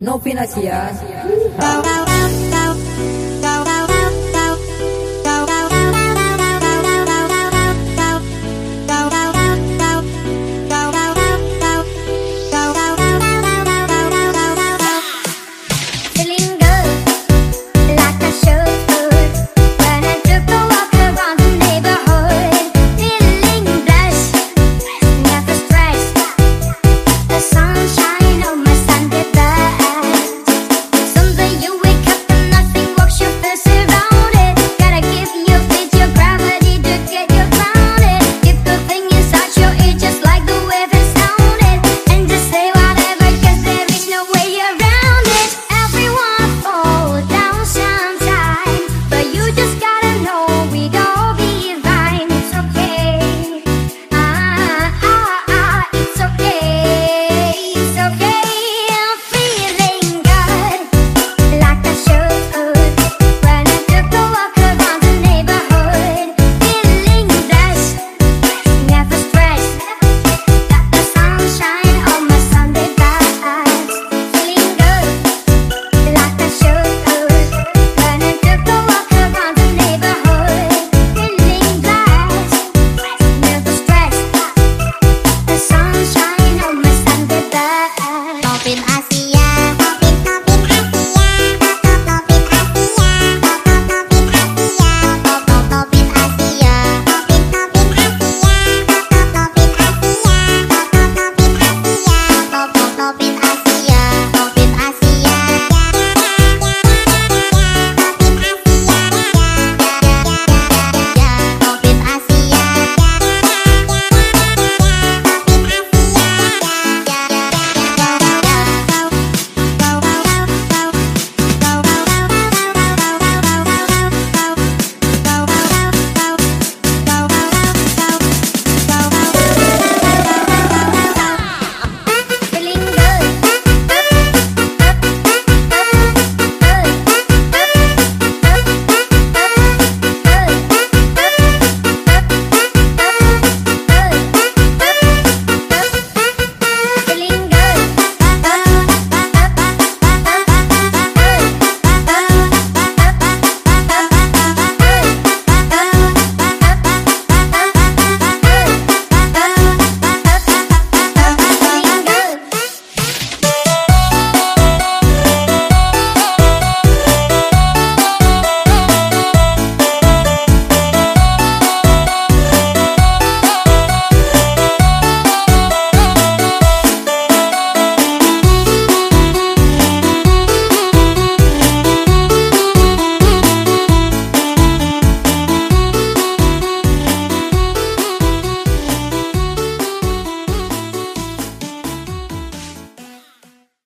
Novinasia. been